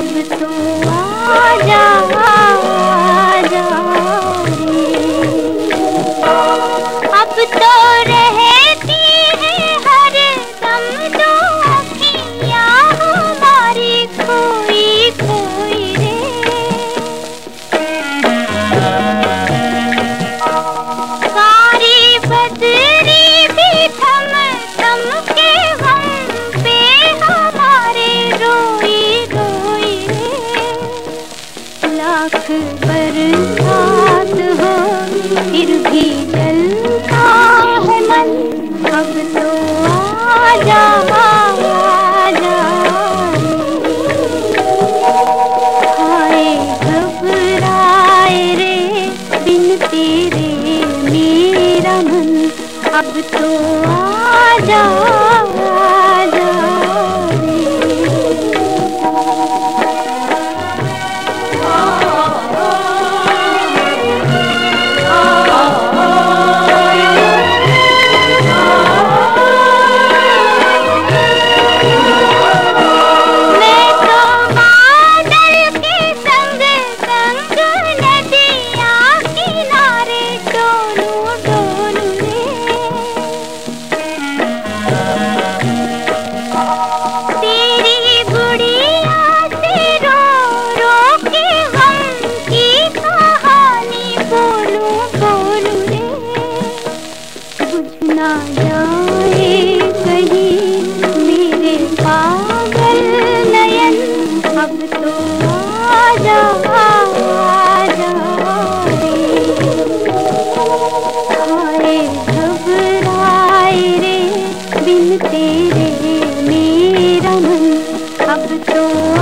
अब तो आ जा। अब तो आ जा। pro